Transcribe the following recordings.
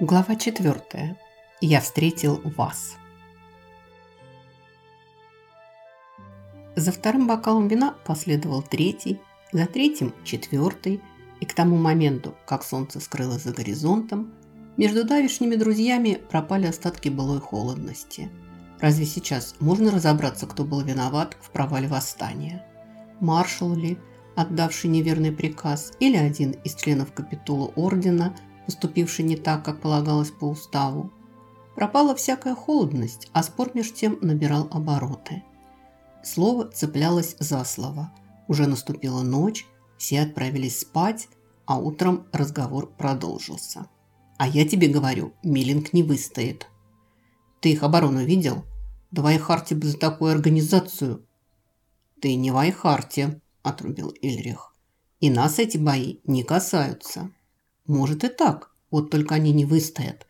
Глава 4. Я встретил вас. За вторым бокалом вина последовал третий, за третьим четвертый, и к тому моменту, как солнце скрылось за горизонтом, между давишними друзьями пропали остатки былой холодности. Разве сейчас можно разобраться, кто был виноват в провале восстания? Маршал ли, отдавший неверный приказ, или один из членов капитула ордена – поступивший не так, как полагалось по уставу. Пропала всякая холодность, а спор меж тем набирал обороты. Слово цеплялось за слово. Уже наступила ночь, все отправились спать, а утром разговор продолжился. «А я тебе говорю, Миллинг не выстоит». «Ты их оборону видел? Да Вайхарте бы за такую организацию». «Ты не Вайхарте», – отрубил Ильрих. «И нас эти бои не касаются». Может и так, вот только они не выстоят.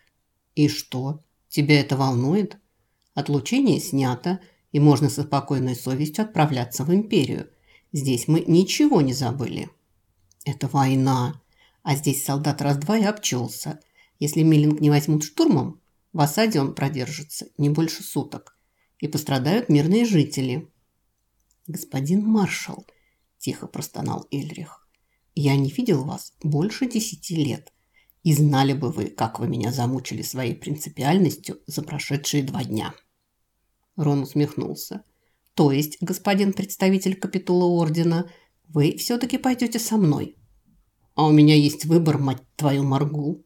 И что? Тебя это волнует? Отлучение снято, и можно со спокойной совестью отправляться в империю. Здесь мы ничего не забыли. Это война. А здесь солдат раз-два и обчелся. Если Миллинг не возьмут штурмом, в осаде он продержится не больше суток. И пострадают мирные жители. «Господин маршал», – тихо простонал Эльрих, я не видел вас больше десяти лет. И знали бы вы, как вы меня замучили своей принципиальностью за прошедшие два дня». Рон усмехнулся. «То есть, господин представитель капитула ордена, вы все-таки пойдете со мной?» «А у меня есть выбор, мать твою, Маргул».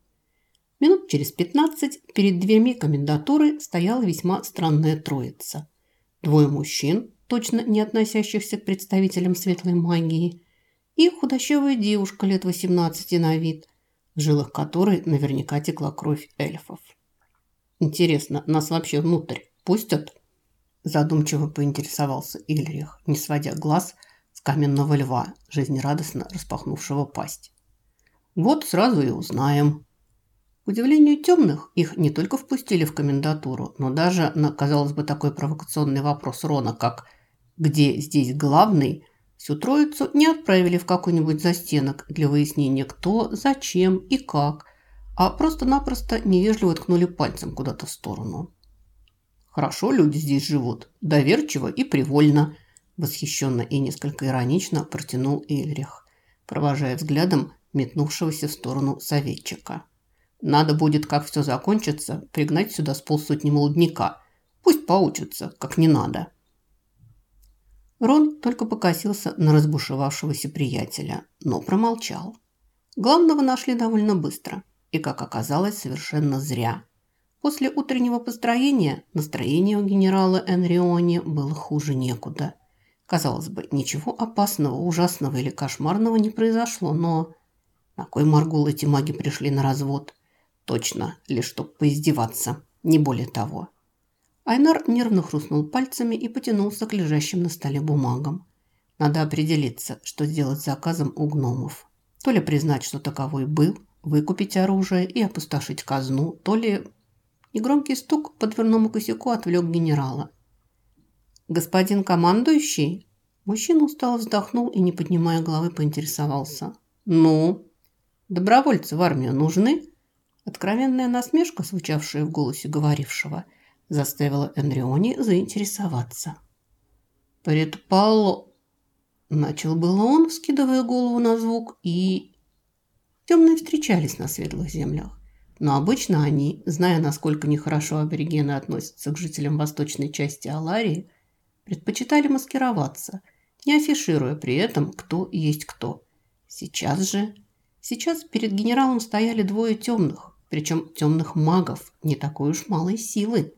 Минут через пятнадцать перед дверьми комендатуры стояла весьма странная троица. Двое мужчин, точно не относящихся к представителям светлой магии, и худощавая девушка лет 18 на вид, в жилах которой наверняка текла кровь эльфов. «Интересно, нас вообще внутрь пустят?» Задумчиво поинтересовался Ильрих, не сводя глаз с каменного льва, жизнерадостно распахнувшего пасть. «Вот сразу и узнаем». К удивлению темных, их не только впустили в комендатуру, но даже на, казалось бы, такой провокационный вопрос Рона, как «Где здесь главный?» Всю троицу не отправили в какой-нибудь застенок для выяснения, кто, зачем и как, а просто-напросто невежливо ткнули пальцем куда-то в сторону. «Хорошо люди здесь живут, доверчиво и привольно», восхищенно и несколько иронично протянул Эльрих, провожая взглядом метнувшегося в сторону советчика. «Надо будет, как все закончится, пригнать сюда с полсотни молодняка. Пусть поучатся, как не надо». Рон только покосился на разбушевавшегося приятеля, но промолчал. Главного нашли довольно быстро и, как оказалось, совершенно зря. После утреннего построения настроение у генерала Энриони было хуже некуда. Казалось бы, ничего опасного, ужасного или кошмарного не произошло, но... На кой Маргул эти маги пришли на развод? Точно, лишь чтоб поиздеваться, не более того. Айнар нервно хрустнул пальцами и потянулся к лежащим на столе бумагам. Надо определиться, что сделать с заказом у гномов. То ли признать, что таковой был, выкупить оружие и опустошить казну, то ли... Негромкий стук по дверному косяку отвлек генерала. «Господин командующий?» Мужчина устало вздохнул и, не поднимая головы, поинтересовался. «Ну?» «Добровольцы в армию нужны?» Откровенная насмешка, звучавшая в голосе говорившего – заставила Энриони заинтересоваться. «Предполо...» Начал было он, скидывая голову на звук, и... Темные встречались на светлых землях. Но обычно они, зная, насколько нехорошо аборигены относятся к жителям восточной части Аларии, предпочитали маскироваться, не афишируя при этом, кто есть кто. Сейчас же... Сейчас перед генералом стояли двое темных, причем темных магов, не такой уж малой силы.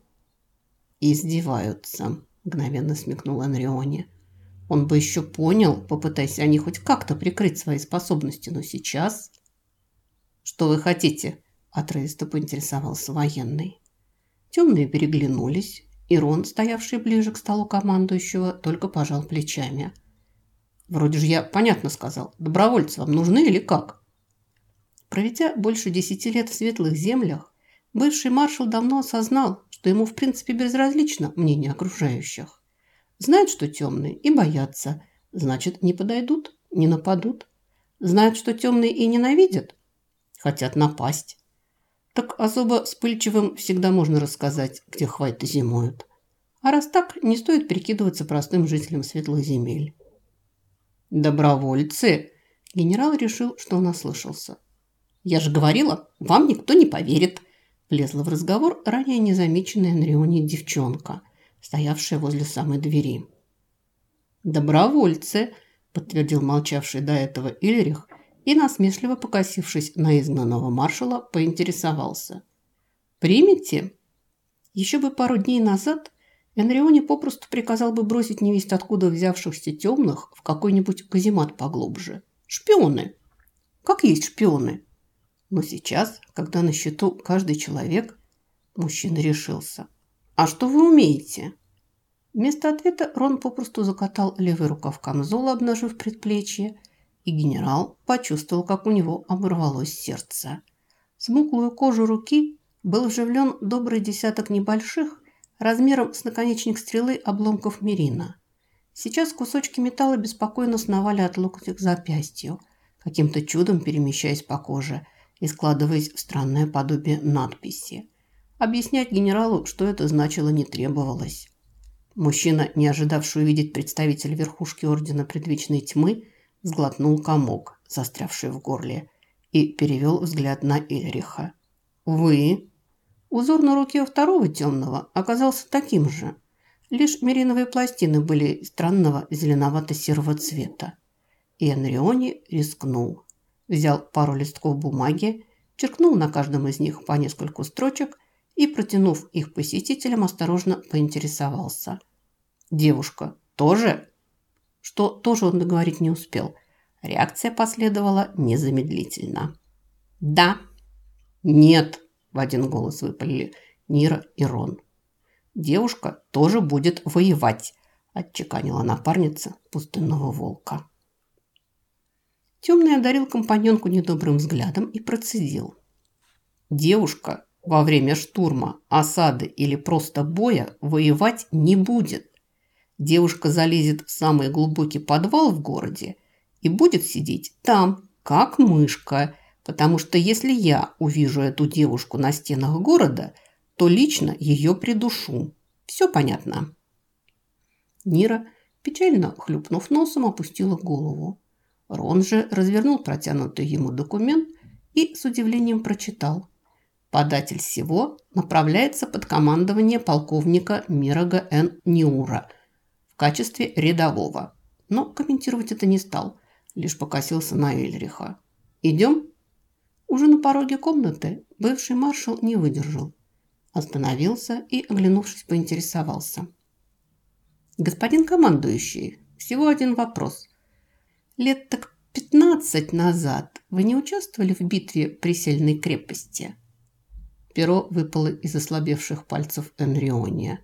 «Издеваются», – мгновенно смекнул Анриони. Он бы еще понял, попытаясь они хоть как-то прикрыть свои способности, но сейчас... «Что вы хотите?» – отрывисто поинтересовался военный. Темные переглянулись, и Рон, стоявший ближе к столу командующего, только пожал плечами. «Вроде же я понятно сказал. Добровольцы вам нужны или как?» Проведя больше десяти лет в светлых землях, бывший маршал давно осознал, что ему в принципе безразлично мнение окружающих. Знают, что темные, и боятся. Значит, не подойдут, не нападут. Знают, что темные и ненавидят. Хотят напасть. Так особо вспыльчивым всегда можно рассказать, где хвайты зимуют. А раз так, не стоит прикидываться простым жителям светлых земель. «Добровольцы!» Генерал решил, что он ослышался. «Я же говорила, вам никто не поверит!» Влезла в разговор ранее незамеченная на Рионе девчонка, стоявшая возле самой двери. «Добровольцы!» – подтвердил молчавший до этого Ильрих и, насмешливо покосившись на изгнанного маршала, поинтересовался. «Примете?» Еще бы пару дней назад Энрионе попросту приказал бы бросить невесть откуда взявшихся темных в какой-нибудь каземат поглубже. Шпионы. Как есть шпионы. Но сейчас, когда на счету каждый человек, мужчина решился. «А что вы умеете?» Вместо ответа Рон попросту закатал левый рукав камзола, обнажив предплечье, и генерал почувствовал, как у него оборвалось сердце. В смуглую кожу руки был вживлен добрый десяток небольших, размером с наконечник стрелы обломков мерина. Сейчас кусочки металла беспокойно сновали от локтя к запястью, каким-то чудом перемещаясь по коже и складываясь в странное подобие надписи. Объяснять генералу, что это значило, не требовалось. Мужчина, не ожидавший увидеть представителя верхушки Ордена Предвечной Тьмы, сглотнул комок, застрявший в горле, и перевел взгляд на Ильриха. «Вы?» Узор на руке второго темного оказался таким же. Лишь мериновые пластины были странного зеленовато-серого цвета. И Энриони рискнул. Взял пару листков бумаги, черкнул на каждом из них по нескольку строчек и, протянув их посетителям, осторожно поинтересовался. «Девушка тоже?» Что тоже он договорить не успел. Реакция последовала незамедлительно. «Да». «Нет», – в один голос выпалили Нира и Рон. «Девушка тоже будет воевать», – отчеканила напарница пустынного волка. Темный одарил компаньонку недобрым взглядом и процедил. «Девушка во время штурма, осады или просто боя воевать не будет. Девушка залезет в самый глубокий подвал в городе и будет сидеть там, как мышка, потому что если я увижу эту девушку на стенах города, то лично ее придушу. Все понятно?» Нира, печально хлюпнув носом, опустила голову. Рон же развернул протянутый ему документ и с удивлением прочитал. Податель всего направляется под командование полковника Мирога Н. Ниура в качестве рядового. Но комментировать это не стал, лишь покосился на Эльриха. «Идем?» Уже на пороге комнаты бывший маршал не выдержал. Остановился и, оглянувшись, поинтересовался. «Господин командующий, всего один вопрос. Лет так пятнадцать назад вы не участвовали в битве при Сельной крепости?» Перо выпало из ослабевших пальцев Энриония.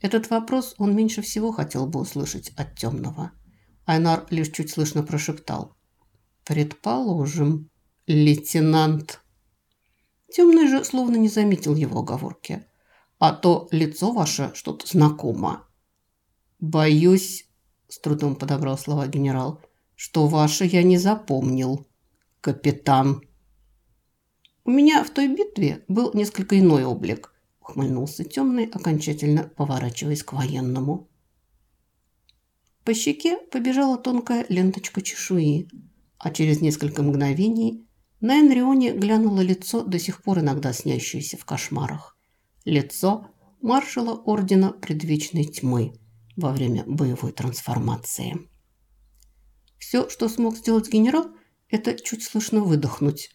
Этот вопрос он меньше всего хотел бы услышать от темного. Айнар лишь чуть слышно прошептал. «Предположим, лейтенант». Темный же словно не заметил его оговорки. «А то лицо ваше что-то знакомо». «Боюсь», – с трудом подобрал слова генерал, – что ваше я не запомнил, капитан». «У меня в той битве был несколько иной облик», – ухмыльнулся темный, окончательно поворачиваясь к военному. По щеке побежала тонкая ленточка чешуи, а через несколько мгновений на Энрионе глянуло лицо, до сих пор иногда снящееся в кошмарах. Лицо маршала Ордена Предвечной Тьмы во время боевой трансформации. Все, что смог сделать генерал, это чуть слышно выдохнуть.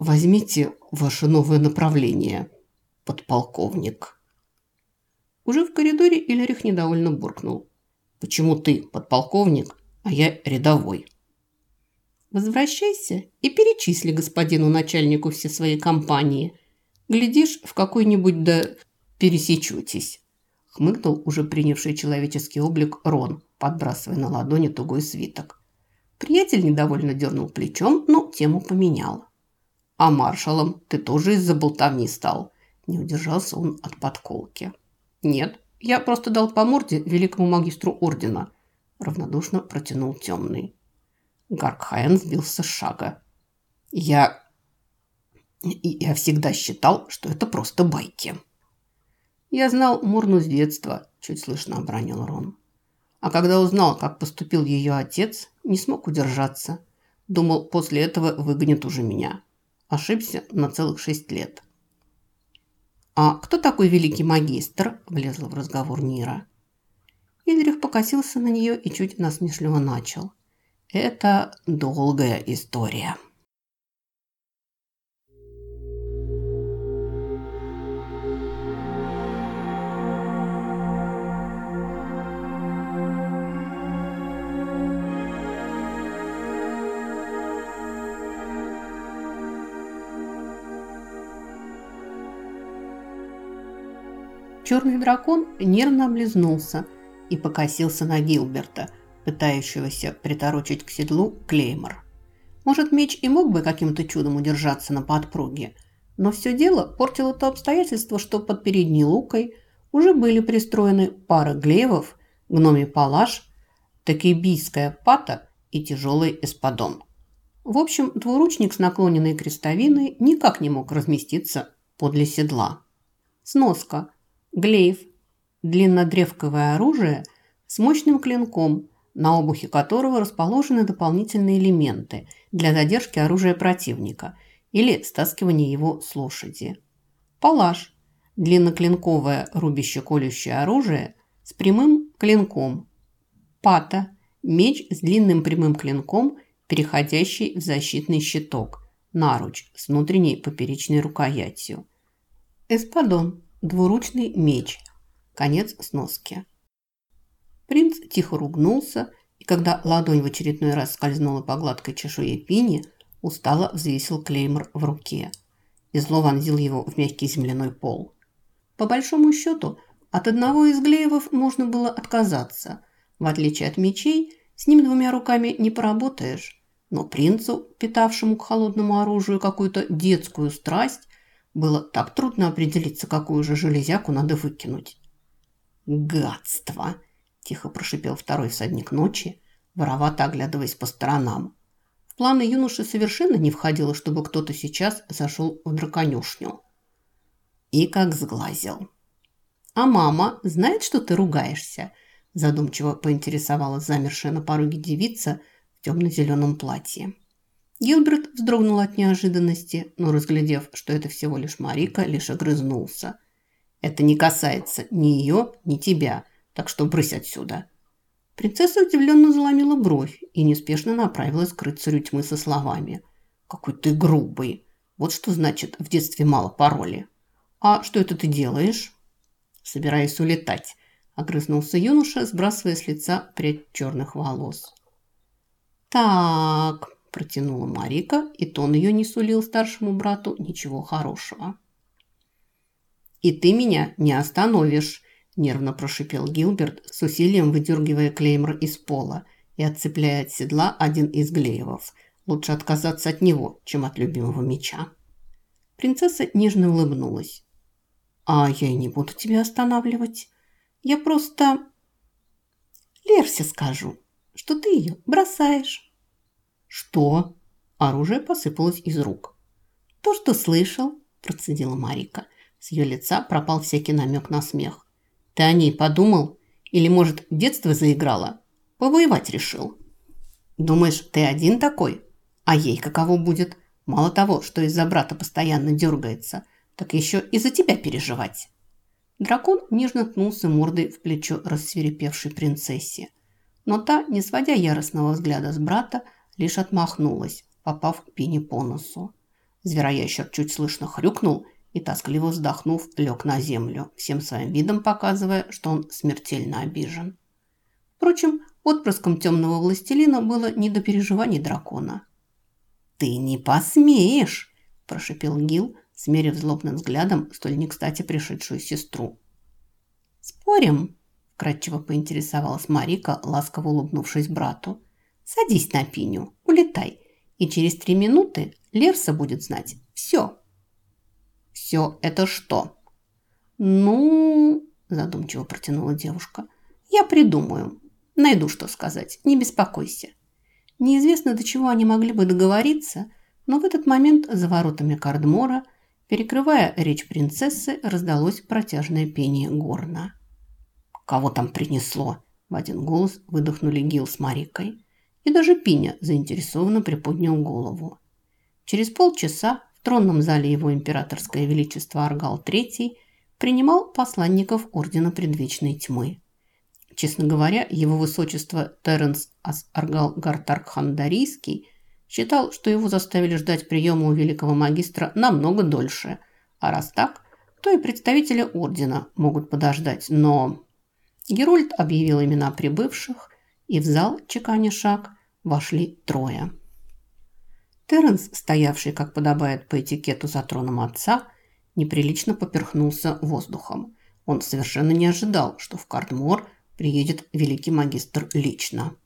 «Возьмите ваше новое направление, подполковник». Уже в коридоре Ильрих недовольно буркнул. «Почему ты подполковник, а я рядовой?» «Возвращайся и перечисли господину начальнику все свои компании. Глядишь, в какой-нибудь да пересечетесь», хмыкнул уже принявший человеческий облик Рон, подбрасывая на ладони тугой свиток. Приятель недовольно дернул плечом, но тему поменял. «А маршалом ты тоже из-за болтовни стал?» Не удержался он от подколки. «Нет, Я просто дал по морде великому магистру ордена», – равнодушно протянул темный. Гаркхайен сбился с шага. «Я... я всегда считал, что это просто байки». «Я знал Мурну с детства», – чуть слышно обронил Рон. А когда узнал, как поступил ее отец, не смог удержаться. Думал, после этого выгонят уже меня. Ошибся на целых шесть лет. «А кто такой великий магистр?» – влезла в разговор Нира. Идрих покосился на нее и чуть насмешливо начал. «Это долгая история». Черный дракон нервно облизнулся и покосился на Гилберта, пытающегося приторочить к седлу клеймор. Может, меч и мог бы каким-то чудом удержаться на подпруге, но все дело портило то обстоятельство, что под передней лукой уже были пристроены пара глевов, гномий палаш, такибийская пата и тяжелый эспадон. В общем, двуручник с наклоненной крестовиной никак не мог разместиться подле седла. Сноска. Глейв – длиннодревковое оружие с мощным клинком, на обухе которого расположены дополнительные элементы для задержки оружия противника или стаскивания его с лошади. Палаш – длинноклинковое рубяще-колющее оружие с прямым клинком. Пата – меч с длинным прямым клинком, переходящий в защитный щиток. Наруч с внутренней поперечной рукоятью. Эспадон Двуручный меч. Конец сноски. Принц тихо ругнулся, и когда ладонь в очередной раз скользнула по гладкой чешуе пини, устало взвесил клеймор в руке и зло вонзил его в мягкий земляной пол. По большому счету, от одного из глеевов можно было отказаться. В отличие от мечей, с ним двумя руками не поработаешь. Но принцу, питавшему к холодному оружию какую-то детскую страсть, было так трудно определиться, какую же железяку надо выкинуть. «Гадство!» – тихо прошипел второй всадник ночи, воровато оглядываясь по сторонам. В планы юноши совершенно не входило, чтобы кто-то сейчас зашел в драконюшню. И как сглазил. «А мама знает, что ты ругаешься?» задумчиво поинтересовалась замершая на пороге девица в темно-зеленом платье. Гилберт вздрогнул от неожиданности, но, разглядев, что это всего лишь Марика, лишь огрызнулся. «Это не касается ни ее, ни тебя, так что брысь отсюда». Принцесса удивленно заломила бровь и неспешно направилась к рыцарю тьмы со словами. «Какой ты грубый! Вот что значит в детстве мало пароли. А что это ты делаешь?» «Собираюсь улетать», – огрызнулся юноша, сбрасывая с лица прядь черных волос. «Так», протянула Марика, и тон ее не сулил старшему брату ничего хорошего. «И ты меня не остановишь», – нервно прошипел Гилберт, с усилием выдергивая клеймор из пола и отцепляя от седла один из глеевов. Лучше отказаться от него, чем от любимого меча. Принцесса нежно улыбнулась. «А я и не буду тебя останавливать. Я просто Лерсе скажу, что ты ее бросаешь». «Что?» Оружие посыпалось из рук. «То, что слышал», – процедила Марика. С ее лица пропал всякий намек на смех. «Ты о ней подумал? Или, может, детство заиграла? Повоевать решил?» «Думаешь, ты один такой? А ей каково будет? Мало того, что из-за брата постоянно дергается, так еще и за тебя переживать». Дракон нежно ткнулся мордой в плечо рассверепевшей принцессе. Но та, не сводя яростного взгляда с брата, лишь отмахнулась, попав к Пине по носу. Звероящер чуть слышно хрюкнул и, тоскливо вздохнув, лег на землю, всем своим видом показывая, что он смертельно обижен. Впрочем, отпрыском темного властелина было не до переживаний дракона. «Ты не посмеешь!» – прошипел Гил, смерив злобным взглядом столь не кстати пришедшую сестру. «Спорим?» – кратчево поинтересовалась Марика, ласково улыбнувшись брату. Садись на пиню, улетай, и через три минуты Лерса будет знать все. Все это что? Ну, задумчиво протянула девушка. «Я придумаю. Найду, что сказать. Не беспокойся». Неизвестно, до чего они могли бы договориться, но в этот момент за воротами Кардмора, перекрывая речь принцессы, раздалось протяжное пение горна. «Кого там принесло?» – в один голос выдохнули Гил с Марикой. И даже Пиня заинтересованно приподнял голову. Через полчаса в тронном зале его императорское величество Аргал III принимал посланников Ордена Предвечной Тьмы. Честно говоря, его высочество Теренс Аргал Гартарк Хандарийский считал, что его заставили ждать приема у великого магистра намного дольше. А раз так, то и представители Ордена могут подождать. Но Герольд объявил имена прибывших, и в зал, чеканя шаг, вошли трое. Терренс, стоявший, как подобает по этикету за троном отца, неприлично поперхнулся воздухом. Он совершенно не ожидал, что в Кардмор приедет великий магистр лично.